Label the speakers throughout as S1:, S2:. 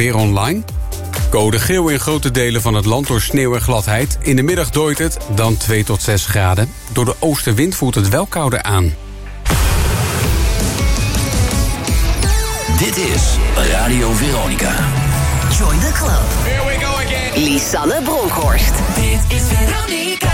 S1: Weer online. Code geel in grote delen van het land door sneeuw en gladheid. In de middag dooit het, dan 2 tot 6 graden. Door de oostenwind voelt het wel kouder aan.
S2: Dit is Radio Veronica.
S3: Join the club. Here we go again. Lisanne Bronkhorst.
S4: Dit is Veronica.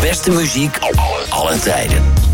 S2: Beste muziek alle tijden.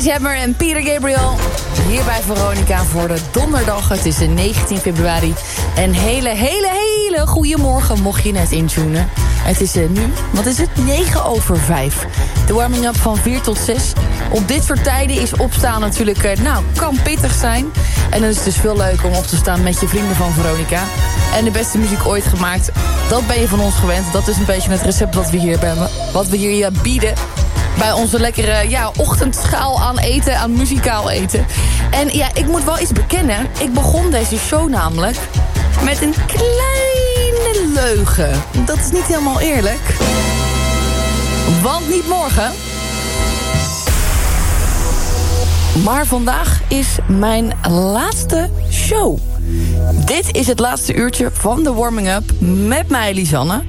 S5: Sledgehammer en Peter Gabriel. Hier bij Veronica voor de donderdag. Het is 19 februari. Een hele, hele, hele goede morgen mocht je net intunen. Het is uh, nu, wat is het? 9 over 5. De warming-up van 4 tot 6. Op dit soort tijden is opstaan natuurlijk, uh, nou, kan pittig zijn. En dan is het dus veel leuker om op te staan met je vrienden van Veronica. En de beste muziek ooit gemaakt. Dat ben je van ons gewend. Dat is een beetje het recept wat we hier, hebben, wat we hier bieden bij onze lekkere ja, ochtendschaal aan eten, aan muzikaal eten. En ja, ik moet wel iets bekennen. Ik begon deze show namelijk met een kleine leugen. Dat is niet helemaal eerlijk. Want niet morgen. Maar vandaag is mijn laatste show. Dit is het laatste uurtje van de warming-up met mij, Lisanne.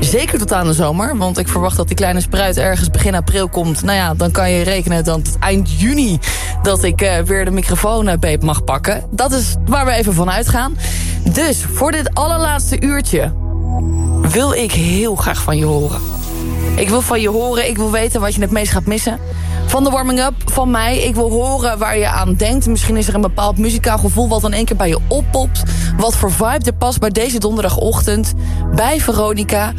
S5: Zeker tot aan de zomer, want ik verwacht dat die kleine spruit ergens begin april komt. Nou ja, dan kan je rekenen dat eind juni dat ik uh, weer de microfoon uh, beet mag pakken. Dat is waar we even van uitgaan. Dus voor dit allerlaatste uurtje wil ik heel graag van je horen. Ik wil van je horen, ik wil weten wat je het meest gaat missen van de warming-up van mij. Ik wil horen waar je aan denkt. Misschien is er een bepaald muzikaal gevoel wat dan één keer bij je oppopt. Wat voor vibe er past bij deze donderdagochtend bij Veronica.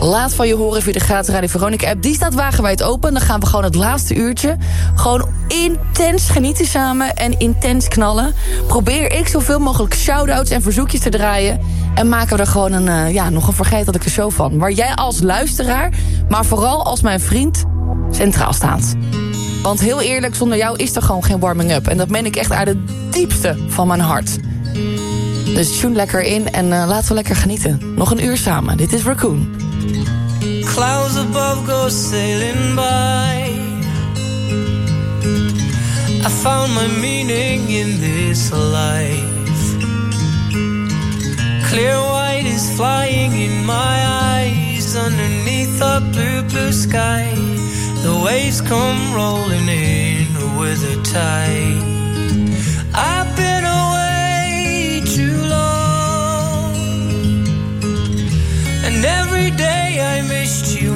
S5: Laat van je horen via de gratis Radio Veronica app. Die staat wagenwijd open. Dan gaan we gewoon het laatste uurtje gewoon intens genieten samen en intens knallen. Probeer ik zoveel mogelijk shout-outs en verzoekjes te draaien. En maken we er gewoon een, uh, ja, nog een vergetelijke show van. Waar jij als luisteraar, maar vooral als mijn vriend, centraal staat. Want heel eerlijk, zonder jou is er gewoon geen warming-up. En dat meen ik echt uit het diepste van mijn hart. Dus tune lekker in en uh, laten we lekker genieten. Nog een uur samen. Dit is Raccoon.
S6: Clouds above go sailing by I found my meaning in this life Clear white is flying in my eyes Underneath the blue, blue sky The waves come rolling in with a tide. I've been away too long, and every day I missed you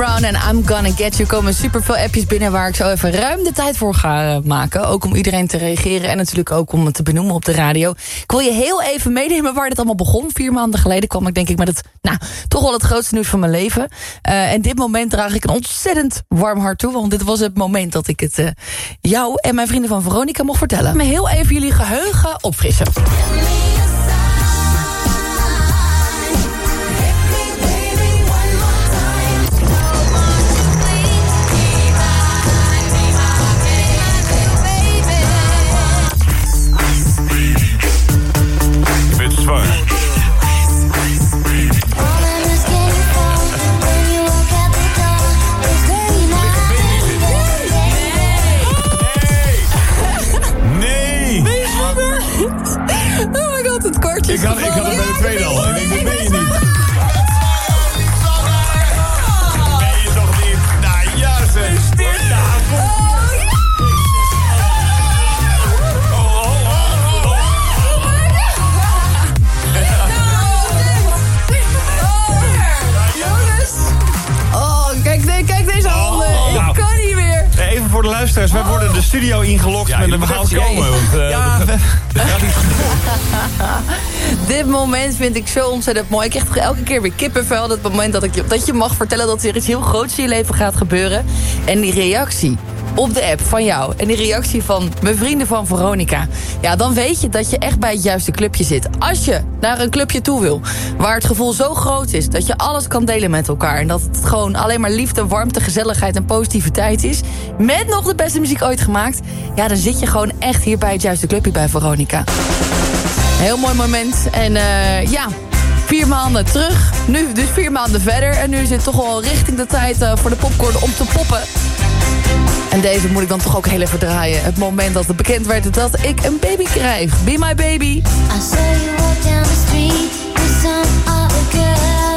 S5: Brown en I'm Gonna Get You komen super veel appjes binnen... waar ik zo even ruim de tijd voor ga eh, maken. Ook om iedereen te reageren en natuurlijk ook om het te benoemen op de radio. Ik wil je heel even meenemen waar dit allemaal begon. Vier maanden geleden kwam ik denk ik met het, nou, toch wel het grootste nieuws van mijn leven. Uh, en dit moment draag ik een ontzettend warm hart toe... want dit was het moment dat ik het uh, jou en mijn vrienden van Veronica mocht vertellen. Me heel even jullie geheugen opfrissen.
S7: Ik had, het bij de tweede al. Voor de luisteraars, wij worden de studio ingelokt ja, met een verhaal komen. Want, uh, ja, we,
S5: Dit moment vind ik zo ontzettend mooi. Ik krijg elke keer weer kippenvel. Dat moment dat, ik, dat je mag vertellen dat er iets heel groots in je leven gaat gebeuren. En die reactie
S8: op de app van jou... en die reactie van mijn vrienden van Veronica... ja, dan weet je dat je echt bij het juiste clubje zit. Als je naar een clubje toe wil... waar het gevoel zo groot is dat je alles kan delen met elkaar... en dat het gewoon alleen maar liefde, warmte, gezelligheid en positiviteit is... met nog de beste muziek ooit gemaakt... ja, dan zit je gewoon echt hier bij het juiste clubje bij Veronica. Heel mooi moment. En uh, ja, vier maanden terug. Nu dus vier maanden verder. En nu is het toch wel richting de tijd uh, voor de popcorn om te poppen. En deze moet ik dan toch ook heel even draaien. Het moment dat het bekend werd dat ik een baby krijg. Be my baby. I you walk down the street with some other girl.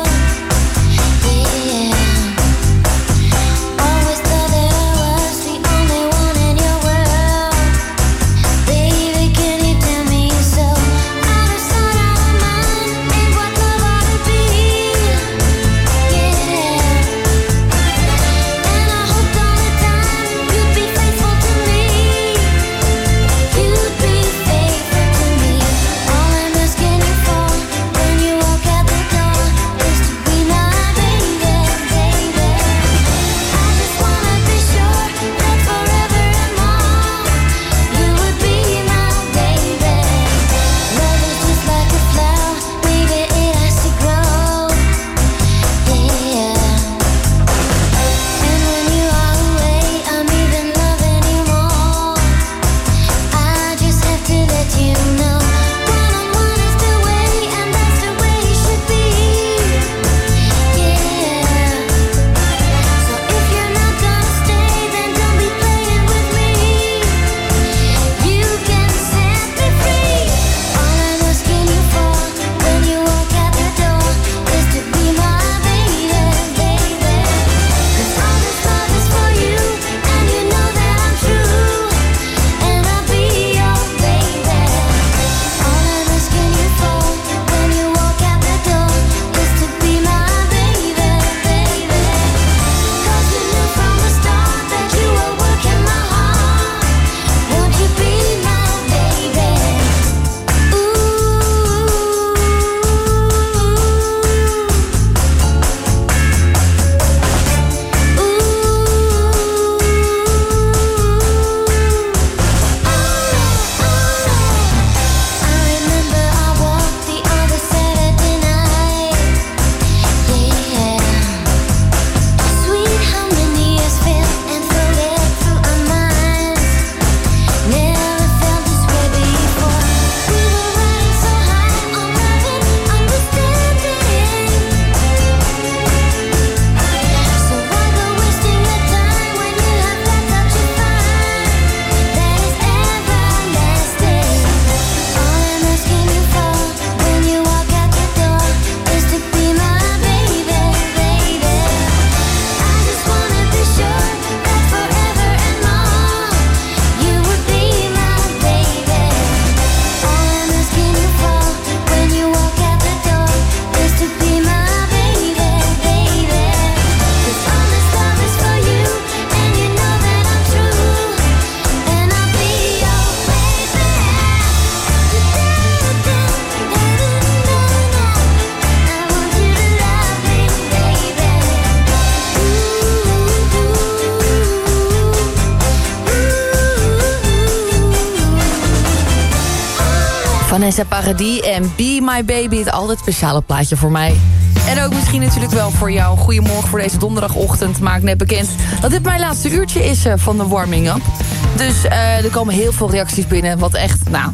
S8: Vanessa Paradis en Be My Baby. Het altijd speciale plaatje voor mij. En ook misschien natuurlijk wel voor jou. Goedemorgen voor deze donderdagochtend. Maak net bekend dat dit mijn laatste uurtje is uh, van de warming-up. Dus uh, er komen heel veel reacties binnen. Wat echt, nou,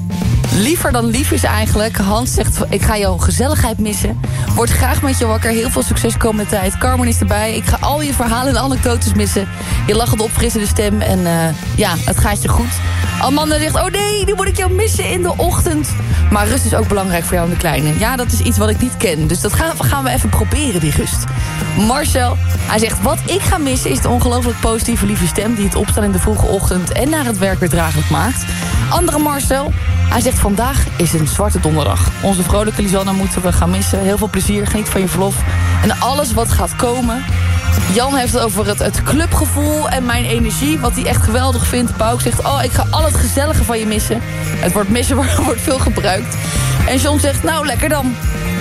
S8: liever dan lief is eigenlijk. Hans zegt, ik ga jouw gezelligheid missen. Word graag met je wakker. Heel veel succes komende tijd. Carmen is erbij. Ik ga al je verhalen en anekdotes missen. Je lachende opfrissende stem. En uh, ja, het gaat je goed. Amanda zegt, oh nee, nu moet ik jou missen in de ochtend. Maar rust is ook belangrijk voor jou en de kleine. Ja, dat is iets wat ik niet ken. Dus dat gaan, gaan we even proberen, die rust. Marcel, hij zegt, wat ik ga missen is de ongelooflijk positieve lieve stem... die het opstaan in de vroege ochtend en naar het werk weer draaglijk maakt. Andere Marcel, hij zegt, vandaag is een zwarte donderdag. Onze vrolijke Lisanne moeten we gaan missen. Heel veel plezier, geniet van je verlof. En alles wat gaat komen, Jan heeft het over het, het clubgevoel en mijn energie. Wat hij echt geweldig vindt. Pauk zegt, oh, ik ga al het gezellige van je missen. Het woord missen wordt veel gebruikt. En John zegt, nou, lekker dan.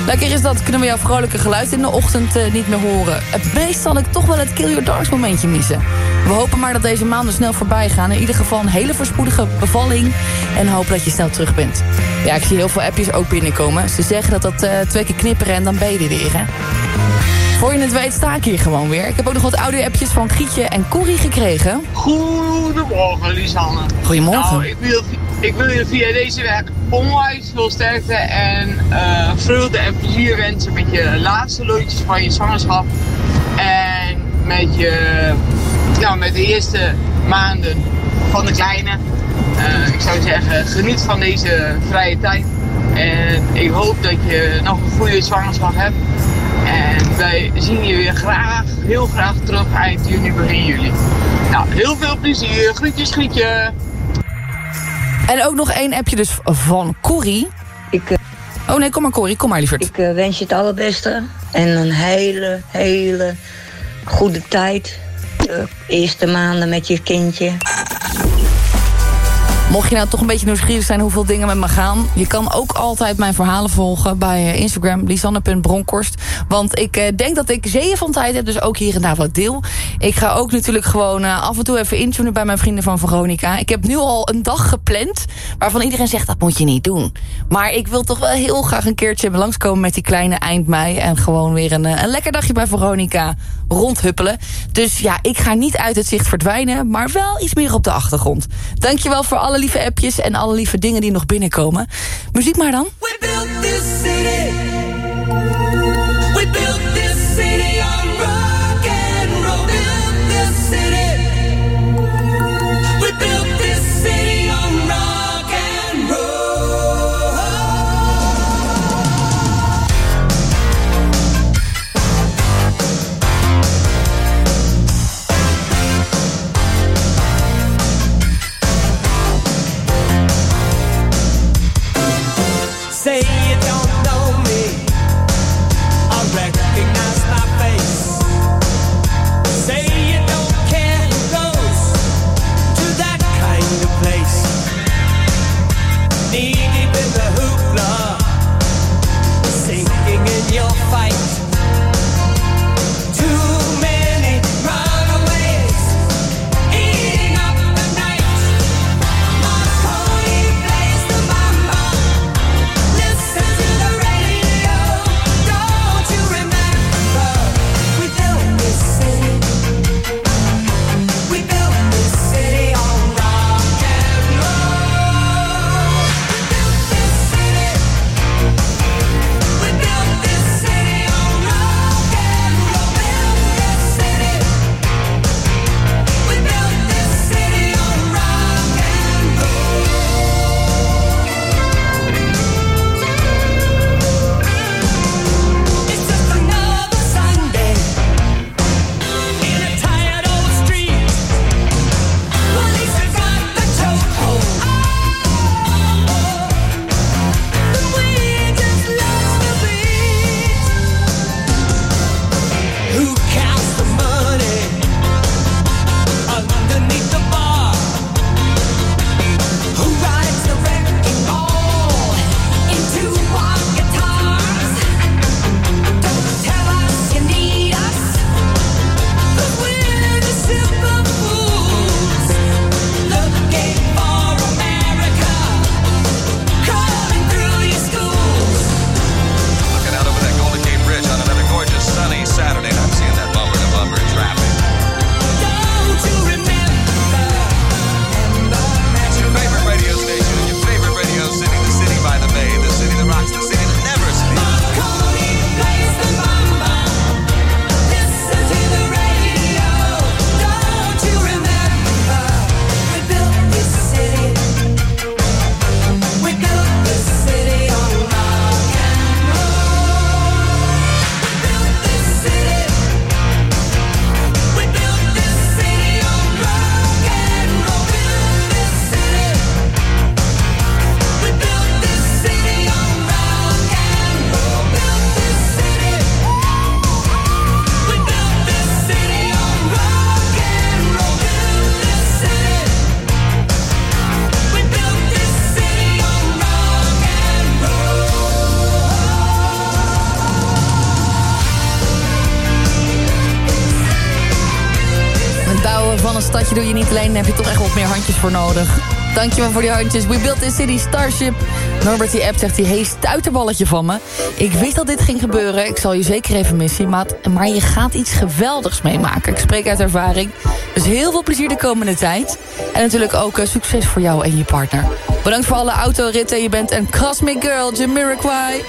S5: Lekker is dat, kunnen we jouw vrolijke geluid in de ochtend uh, niet meer horen. Het meest zal ik toch wel het Kill Your Darks momentje missen. We hopen maar dat deze maanden snel voorbij gaan. In ieder geval een hele voorspoedige bevalling. En hopen dat je snel terug bent. Ja, ik zie heel veel appjes ook binnenkomen. Ze zeggen dat dat uh, twee keer knipperen en dan ben je er weer, hè? Voor je het weet sta ik hier gewoon weer. Ik heb ook nog wat audio-appjes van Gietje en Corrie gekregen.
S9: Goedemorgen, Lisanne.
S5: Goedemorgen.
S9: Nou, ik wil, ik wil je via deze weg onwijs veel sterkte en uh, vreugde en plezier wensen met je laatste loodjes van je zwangerschap. En met, je, nou, met de eerste maanden van de kleine. Uh, ik zou zeggen, geniet van deze vrije tijd. En ik hoop dat je nog een goede zwangerschap hebt. En wij zien je weer graag, heel graag terug eind juni, begin juli. Nou, heel veel plezier. Groetjes, groetje.
S5: En ook nog één appje dus van Corrie.
S10: Ik, uh,
S5: oh nee, kom maar Corrie, kom maar lieverd.
S10: Ik uh, wens je het allerbeste. En een hele, hele goede tijd. De eerste maanden met je kindje.
S5: Mocht je nou toch een beetje nieuwsgierig zijn hoeveel dingen met me gaan... je kan ook altijd mijn verhalen volgen bij eh, Instagram, lisanne.bronkhorst. Want ik uh, denk dat ik zeeën van tijd heb, dus ook hier en daar wat deel. Ik ga ook natuurlijk gewoon uh, af en toe even intunen bij mijn vrienden van Veronica. Ik heb nu al een dag gepland waarvan iedereen zegt dat moet je niet doen. Maar ik wil toch wel heel graag een keertje langskomen met die kleine eind mei... en gewoon weer een, een lekker dagje bij Veronica rondhuppelen. Dus ja, ik ga niet uit het zicht verdwijnen, maar wel iets meer op de achtergrond. Dankjewel voor alle lieve appjes en alle lieve dingen die nog binnenkomen. Muziek maar dan.
S11: We built this city. We built this city on rock
S4: heb je toch echt wat meer handjes voor nodig. Dankjewel voor die handjes. We built this city, Starship. Norbert die app zegt hij, hey, stuiterballetje van me. Ik wist dat dit ging gebeuren. Ik zal je zeker even missen, maat. Maar je gaat iets geweldigs meemaken. Ik spreek uit ervaring. Dus heel veel plezier de komende tijd. En natuurlijk ook uh, succes voor jou en je partner. Bedankt voor alle autoritten. Je bent een Cosmic Girl, Jamiroquai.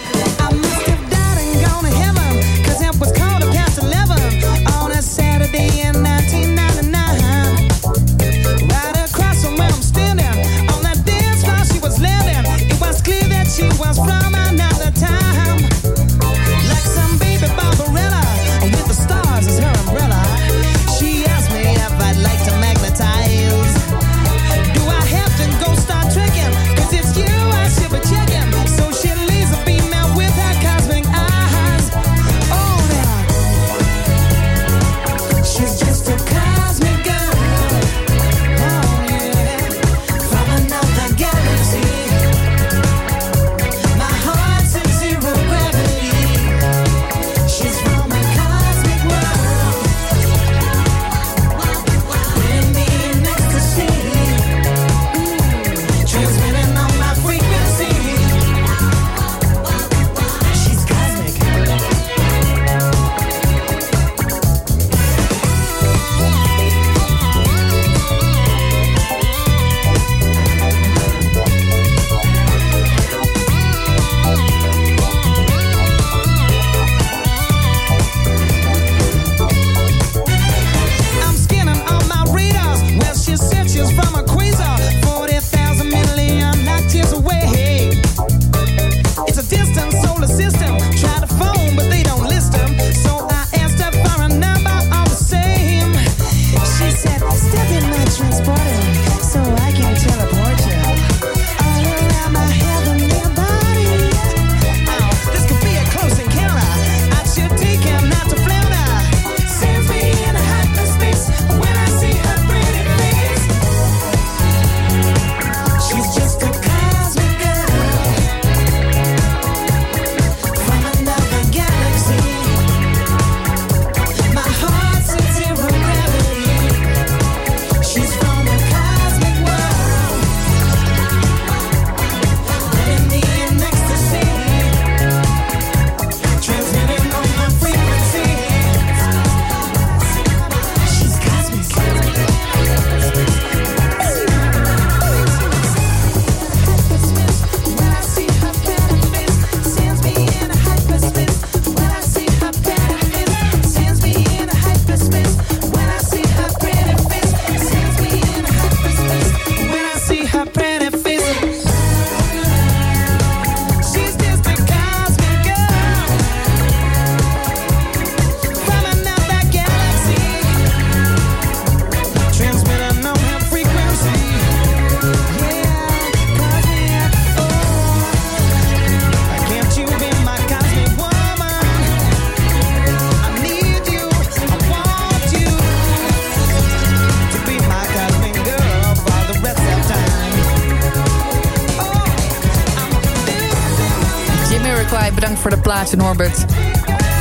S4: Plaatje Norbert.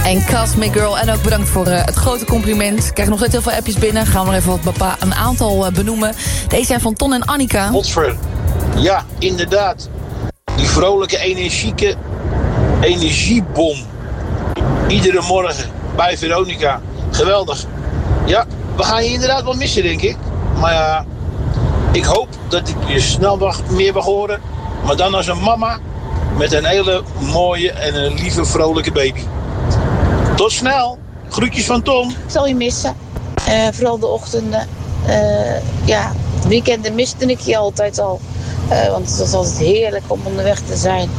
S4: En Cosmic Girl. En ook bedankt voor eh, het grote compliment. Ik krijg nog steeds heel veel appjes binnen. Gaan we even wat een aantal eh, benoemen. Deze zijn van Ton en Annika.
S12: Godver. Ja, inderdaad. Die vrolijke, energieke energiebom. Iedere morgen bij Veronica. Geweldig. Ja, we gaan je inderdaad wel missen, denk ik. Maar ja, ik hoop dat ik je snel meer mag horen. Maar dan als een mama met een hele mooie en een lieve, vrolijke baby. Tot snel. Groetjes van Tom.
S13: Ik zal je missen. Eh, vooral de ochtenden. Eh, ja, weekenden miste ik je altijd al. Eh, want het was altijd heerlijk om onderweg te zijn.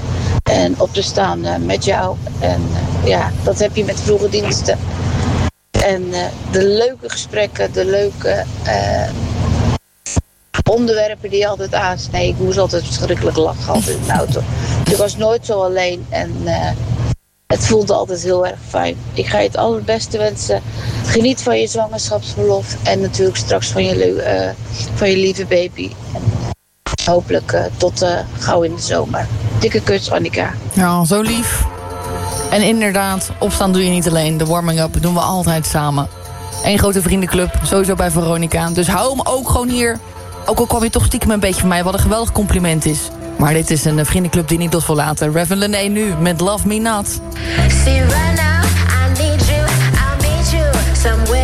S13: En op te staan met jou. En ja, dat heb je met vroege diensten. En de leuke gesprekken, de leuke onderwerpen die je altijd aansneed. Ik moest altijd verschrikkelijk lachen altijd in de auto. Ik was nooit zo alleen en eh, het voelde altijd heel erg fijn. Ik ga je het allerbeste wensen. Geniet van je zwangerschapsverlof en natuurlijk straks van je, uh, van je lieve baby. Eh, hopelijk tot gauw in de zomer. Dikke kus, Annika.
S4: Ja, zo lief. En inderdaad, opstaan doe je niet alleen. De warming-up doen we altijd samen.
S5: Eén grote vriendenclub, sowieso bij Veronica. Dus hou hem ook gewoon hier. Ook al kwam je toch stiekem een beetje van mij. Wat een geweldig compliment is. Maar dit is een eh, vriendenclub die niet los wil laten. Revan Lené nu met Love Me Not.
S8: See right now, I need you, I'll meet you somewhere.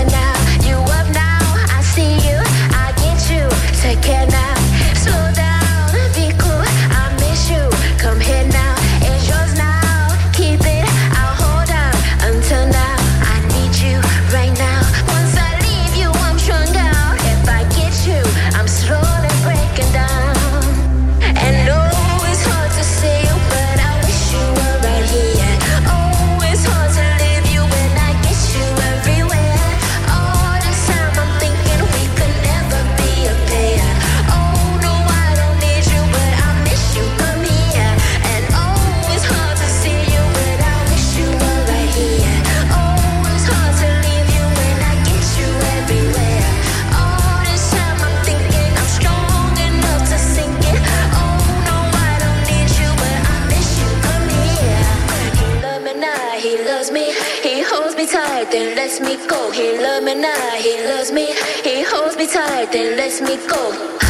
S8: tired, then let me go.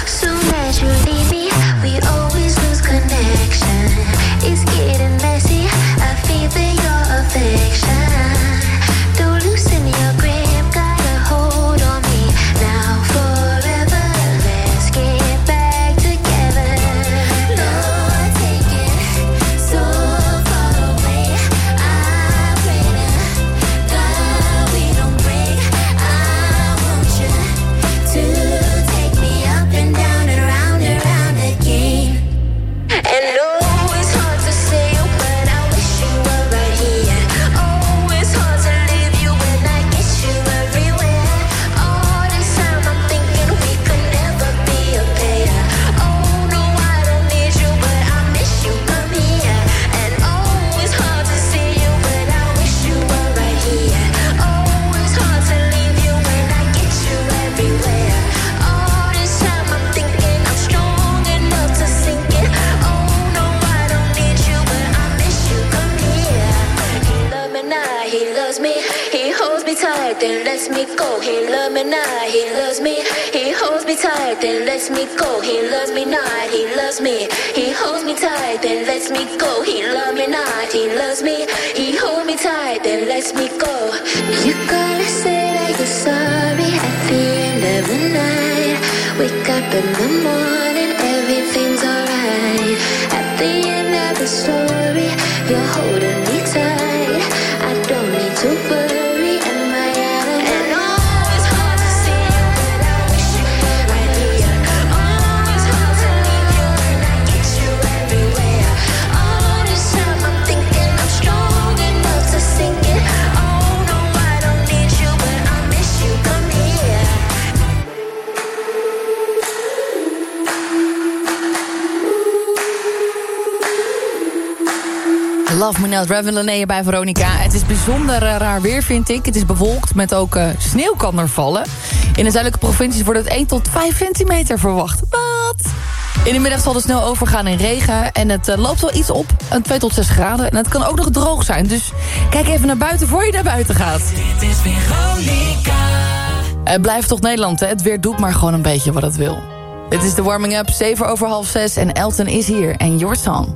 S8: lets me go. He loves me not. He loves me. He holds me tight. Then lets me go. He loves me not. He loves me.
S5: inderdaad. Bij Veronica. Het is bijzonder eh, raar weer, vind ik. Het is bewolkt met ook uh, sneeuw kan er vallen. In de zuidelijke provincies wordt het 1 tot 5 centimeter verwacht. Wat? In de middag zal de sneeuw overgaan in regen. En het eh, loopt wel iets op, een 2 tot 6 graden. En het kan ook nog droog zijn. Dus kijk even naar buiten voor je naar buiten gaat.
S6: Dit is Veronica.
S5: Het blijft toch Nederland, hè? Het weer doet maar gewoon een beetje wat het wil. Dit is de warming-up, 7 over half 6. En Elton is hier. En your song.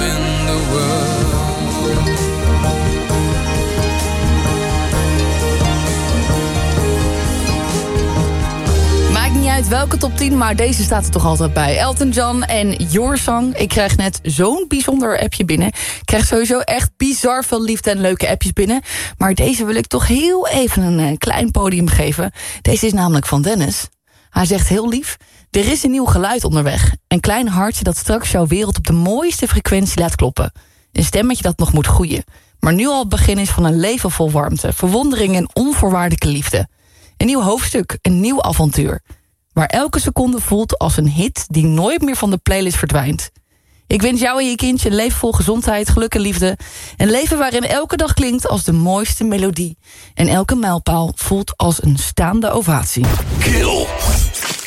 S6: In the world.
S5: Maakt niet uit welke top 10, maar deze staat er toch altijd bij. Elton John en Your Song. Ik krijg net zo'n bijzonder appje binnen. Ik krijg sowieso echt bizar veel liefde en leuke appjes binnen. Maar deze wil ik toch heel even een eh, klein podium geven. Deze is namelijk van Dennis. Hij zegt heel lief... Er is een nieuw geluid onderweg. Een klein hartje dat straks jouw wereld op de mooiste frequentie laat kloppen. Een stemmetje dat nog moet groeien. Maar nu al het begin is van een leven vol warmte, verwondering en onvoorwaardelijke liefde. Een nieuw hoofdstuk, een nieuw avontuur. Waar elke seconde voelt als een hit die nooit meer van de playlist verdwijnt. Ik wens jou en je kindje een leven vol gezondheid, geluk en liefde. Een leven waarin elke dag klinkt als de mooiste melodie. En elke mijlpaal voelt als een staande ovatie.
S2: Kill.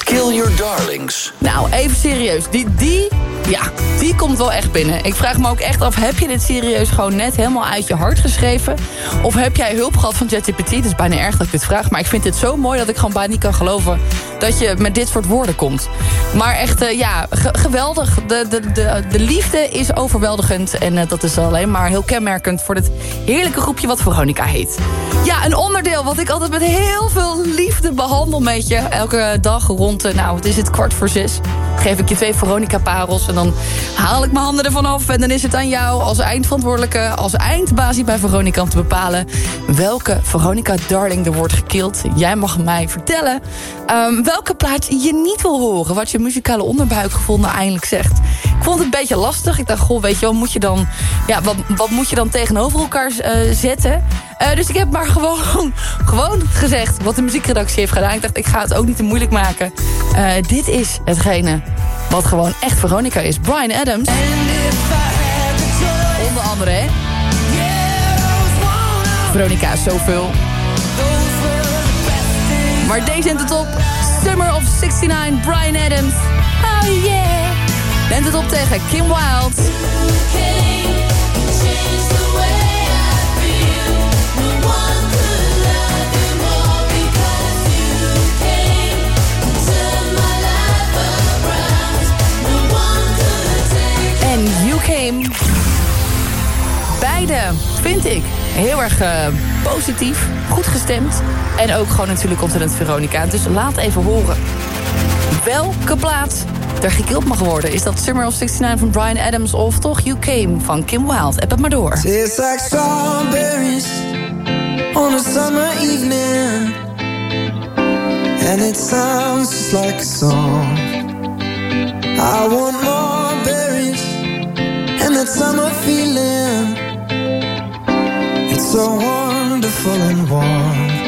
S2: Kill your darlings.
S5: Nou, even serieus. Die, die, ja, die komt wel echt binnen. Ik vraag me ook echt af, heb je dit serieus gewoon net helemaal uit je hart geschreven? Of heb jij hulp gehad van ChatGPT? Het is bijna erg dat ik dit vraag, maar ik vind dit zo mooi... dat ik gewoon bijna niet kan geloven dat je met dit soort woorden komt. Maar echt, eh, ja, ge- geweldig. De, de, de, de liefde is overweldigend. En eh, dat is alleen maar heel kenmerkend voor dit heerlijke groepje wat Veronica heet. Ja, een onderdeel wat ik altijd met heel veel liefde behandel met je. Elke dag rond, eh, nou, het is het kwart voor zes. Geef ik je twee Veronica-parels en dan haal ik mijn handen ervan af. En dan is het aan jou als eindverantwoordelijke, als eindbaas hier bij Veronica... om te bepalen welke Veronica-darling er wordt gekild. Jij mag mij vertellen ehm, welke plaats je niet wil horen. Wat je muzikale onderbuikgevoel nou eindelijk zegt. Ik vond het een beetje lastig. Ik dacht, goh, weet je wel, moet je dan, ja, wat, wat moet je dan tegenover elkaar eh, zetten? Eh, dus ik heb maar gewoon, gewoon gezegd wat de muziekredactie heeft gedaan. Ik dacht, ik ga het ook niet te moeilijk maken. Eh, dit is hetgene wat gewoon echt Veronica is. Brian Adams. Onder andere, hè? Veronica is zoveel. Maar deze in de top. Summer of 69, Brian Adams. Oh yeah. Bent het op tegen Kim Wilde. Came. vind ik. Heel erg eh, positief, goed gestemd. En ook gewoon natuurlijk ontzettend Veronica. Dus laat even horen welke plaats er gekild mag worden. Is dat Summer of 69 van Brian Adams of toch You Came van Kim Wilde? Heb het maar door.
S4: Like on a summer evening. And it sounds like song. I want more summer feeling. It's so wonderful and warm.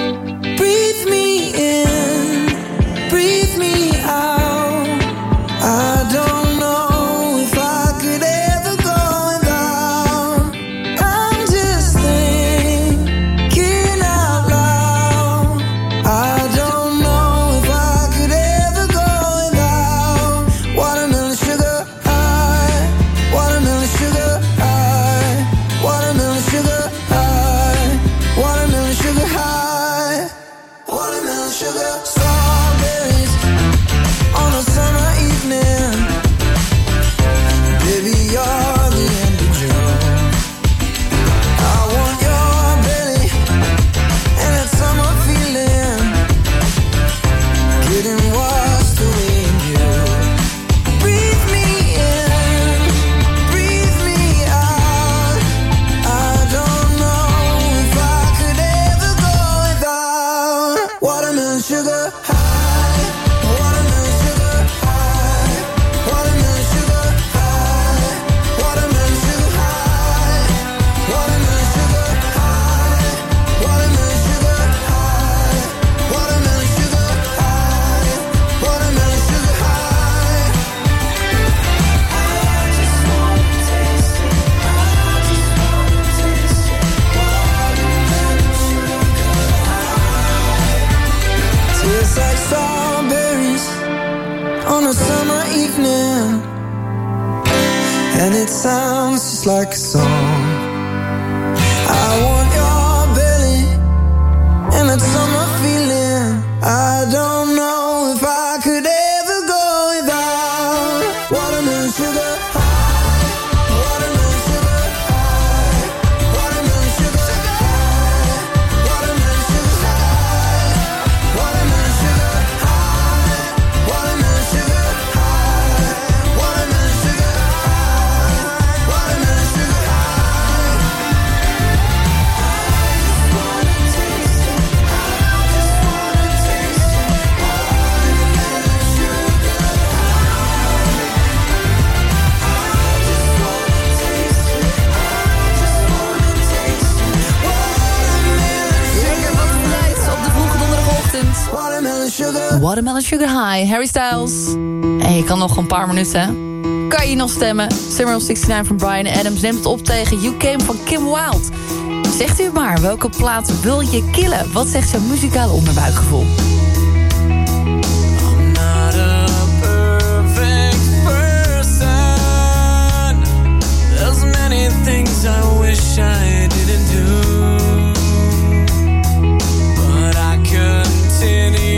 S4: Sugar High,
S5: Harry Styles. En je kan nog een paar minuten. Kan je nog stemmen? Summer of 69 van Brian Adams neemt het op tegen You Came van Kim Wilde. Zegt u maar, welke plaats wil je killen? Wat zegt jouw muzikale onderbuikgevoel?
S4: Things I wish I didn't do. But I continue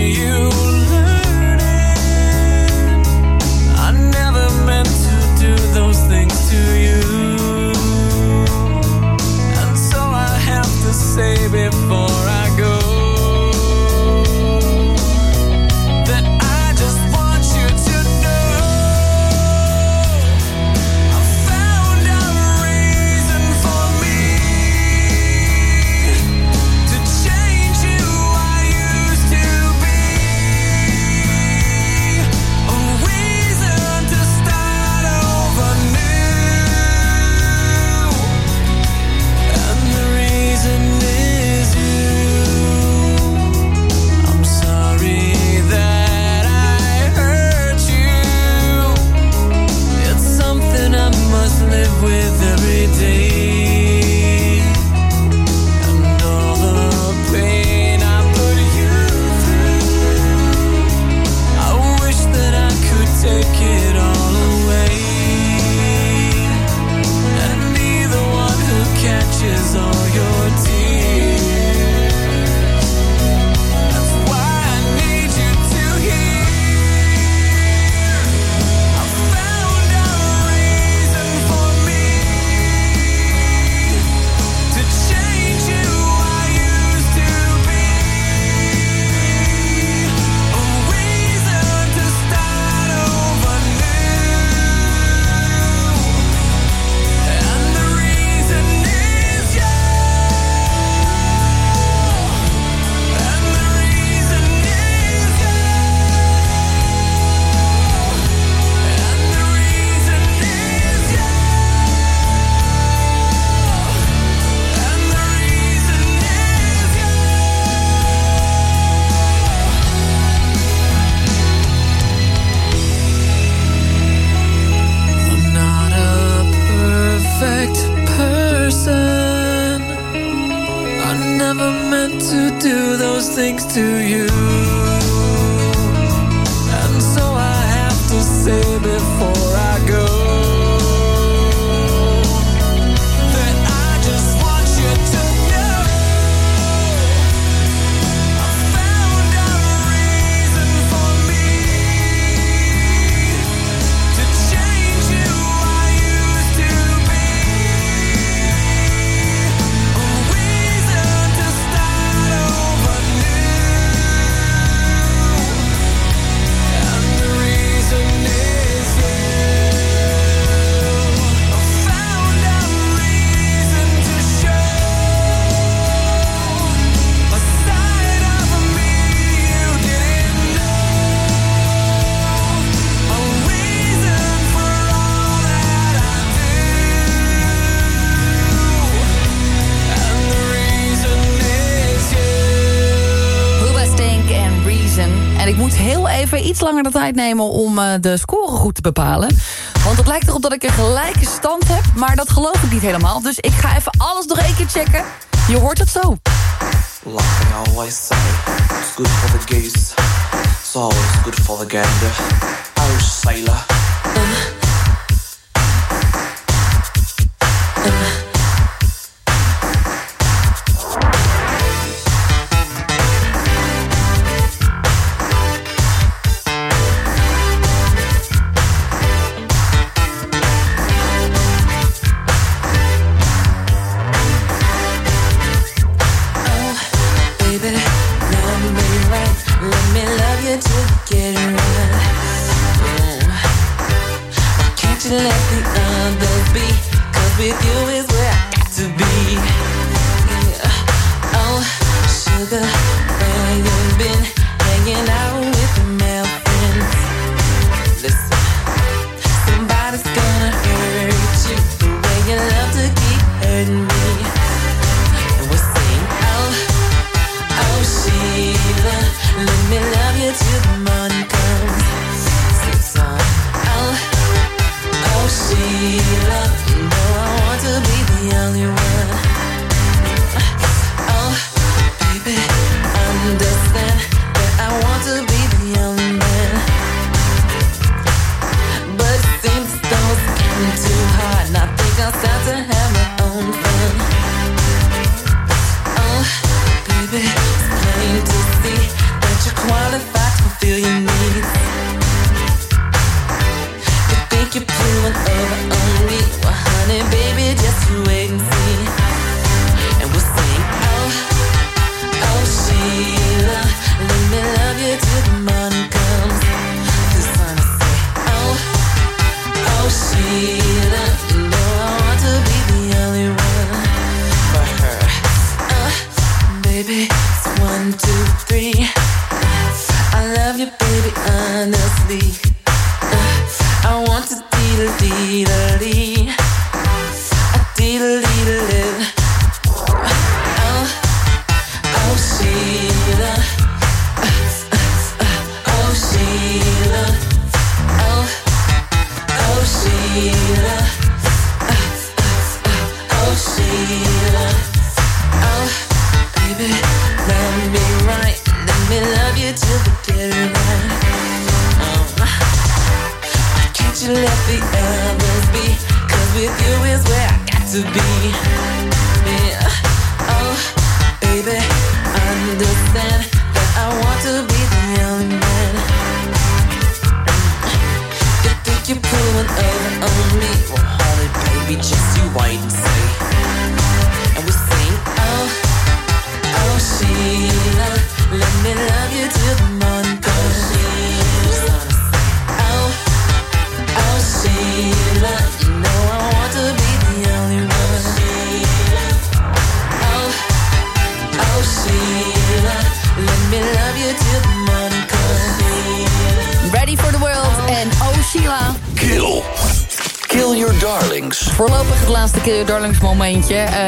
S14: langer de tijd nemen om uh, de score goed te bepalen. Want het lijkt erop dat ik een gelijke stand heb, maar dat geloof ik niet helemaal. Dus ik ga even alles nog één keer checken. Je hoort het zo.
S15: Like I always say, it's good for the geese. It's always good for the gander. Oh, sailor.
S14: Darlings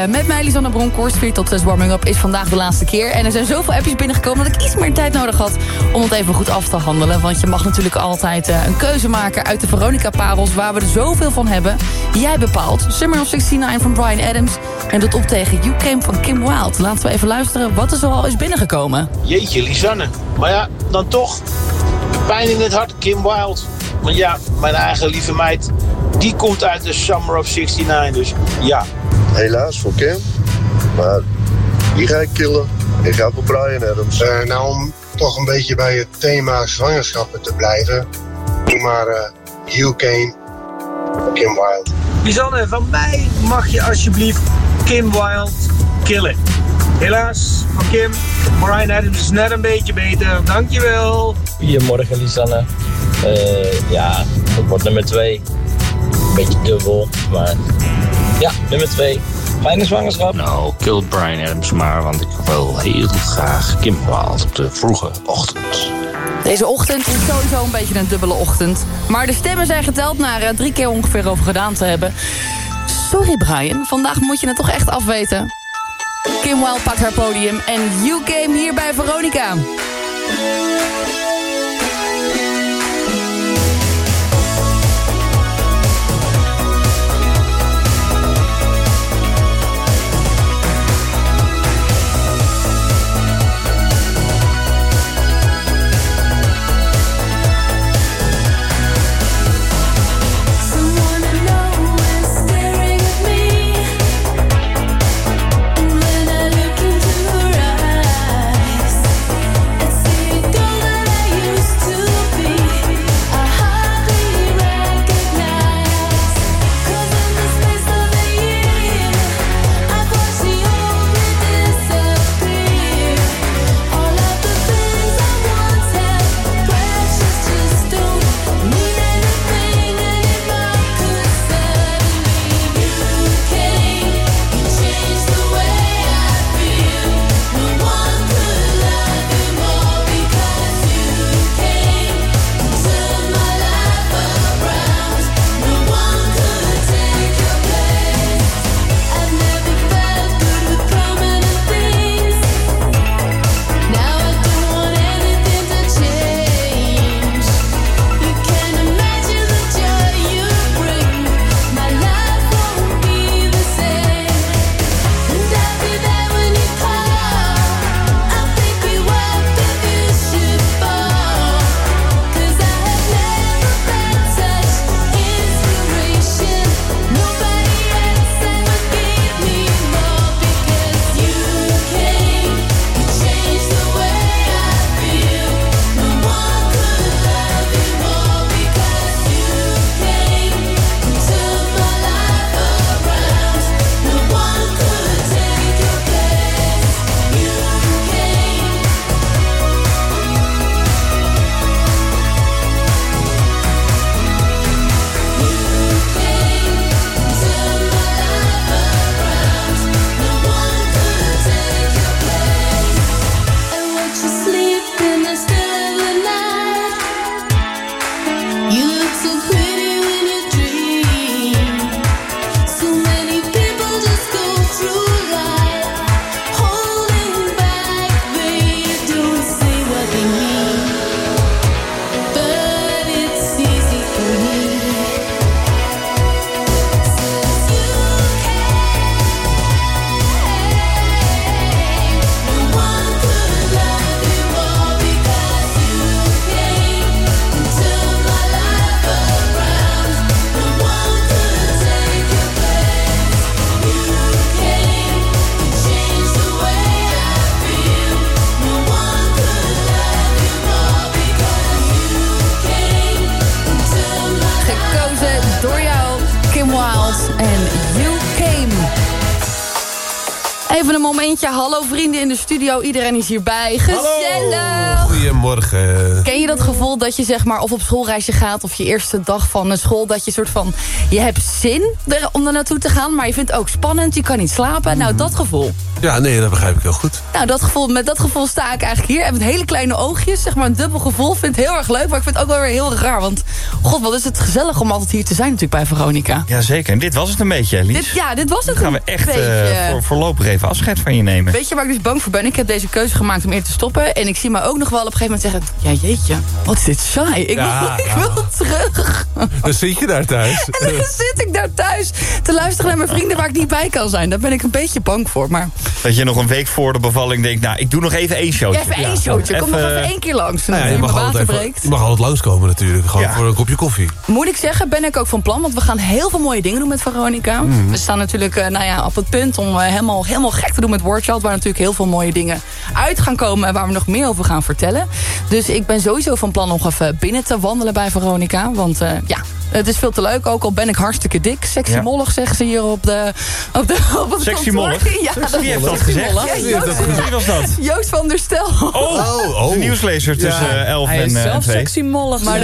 S14: met mij, Lisanne Bronkhorst, 4 tot 6 warming up is vandaag de laatste keer. En er zijn zoveel appjes binnengekomen dat ik iets meer tijd nodig had... om het even goed af te handelen. Want je mag natuurlijk altijd uh, een keuze maken uit de Veronica-parels... waar we er zoveel van hebben. Jij bepaalt. Summer of 69 van Brian Adams. En dat op tegen You Came van Kim Wilde. Laten we even luisteren wat er zoal is binnengekomen.
S12: Jeetje, Lisanne. Maar ja, dan toch. Pijn in het hart, Kim Wilde. Want ja, mijn eigen lieve meid die komt uit de Summer of 69, dus ja.
S16: Helaas voor Kim, maar die ga ik killen. Ik ga voor Brian Adams.
S17: Uh, nou, om toch een beetje bij het thema zwangerschappen te blijven, doe maar uh, Hugh Kane, Kim Wilde.
S12: Lisanne, van mij mag je alsjeblieft Kim Wilde killen. Helaas, van Kim, Brian Adams is net een beetje beter. Dankjewel.
S18: Goedemorgen, Lisanne. Uh, ja, dat wordt nummer 2 beetje dubbel. Maar ja, nummer 2. Fijne zwangerschap.
S19: Nou, kill Brian Adams maar, want ik wil heel graag Kim Wild op de vroege ochtend.
S14: Deze ochtend is sowieso een beetje een dubbele ochtend. Maar de stemmen zijn geteld naar uh, drie keer ongeveer over gedaan te hebben. Sorry Brian, vandaag moet je het toch echt afweten. Kim Wilde pakt haar podium en You Came hier bij Veronica.
S5: Een. Hallo vrienden in de studio. Iedereen is hierbij. Gezellig.
S20: Goedemorgen.
S5: Ken je dat gevoel dat je zeg maar of op schoolreisje gaat... of je eerste dag van de school... dat je soort van... je hebt zin er, om er naartoe te gaan... maar je vindt het ook spannend, je kan niet slapen. Nou, dat gevoel.
S20: Ja, nee, dat begrijp ik heel goed.
S5: Nou, dat gevoel, met dat gevoel sta ik eigenlijk hier. En met hele kleine oogjes, zeg maar een dubbel gevoel. Vind het heel erg leuk, maar ik vind het ook wel weer heel erg raar. Want god, wat is het gezellig om altijd hier te zijn natuurlijk bij Veronica.
S7: Jazeker, en dit was het een beetje, Lies.
S5: Dit, ja, dit was het
S7: Dan gaan we
S5: een
S7: echt eh, voor, voorlopig even afscheid van je nemen.
S5: Weet je waar ik dus bang voor ben? Ik heb deze keuze gemaakt om eerder te stoppen. En ik zie me ook nog wel op een gegeven moment zeggen... Ja, jeetje, wat is dit saai. Ik,
S20: Ja,
S5: wil, ik wil terug.
S20: Dan zit je daar thuis.
S5: En dan zit ik daar thuis te luisteren naar mijn vrienden waar ik niet bij kan zijn. Daar ben ik een beetje bang voor. Maar
S7: Dat je nog een week voor de bevalling denkt... nou, ik doe nog even één showtje.
S5: even één showtje. Kom nog even één keer langs.
S20: Nou ja,
S5: je
S20: mag altijd,
S5: breekt.
S20: je mag altijd langskomen natuurlijk. Gewoon voor een kopje koffie.
S5: Moet ik zeggen, ben ik ook van plan. Want we gaan heel veel mooie dingen doen met Veronica.
S20: Mhm.
S5: We staan natuurlijk eh, nou ja, op het punt om eh, helemaal, helemaal gek te doen met Waar natuurlijk heel veel mooie dingen uit gaan komen. En waar we nog meer over gaan vertellen. Dus ik ben sowieso van plan nog even binnen te wandelen bij Veronica. Want eh, ja, het is veel te leuk. Ook al ben ik hartstikke dik. Sexy
S7: Ja.
S5: mollig zeggen ze hier op de op de, op het
S7: Sexy mollig?
S5: Ja, dat
S7: Wie heeft dat gezegd? Wie dat
S5: Joost-
S7: was dat?
S5: Joost van der Stel.
S7: Oh, de nieuwslezer tussen
S5: Ja.
S7: eh, 11
S5: Hij
S7: en
S5: is
S7: eh,
S5: zelf
S7: 2.
S5: sexy mollig. Maar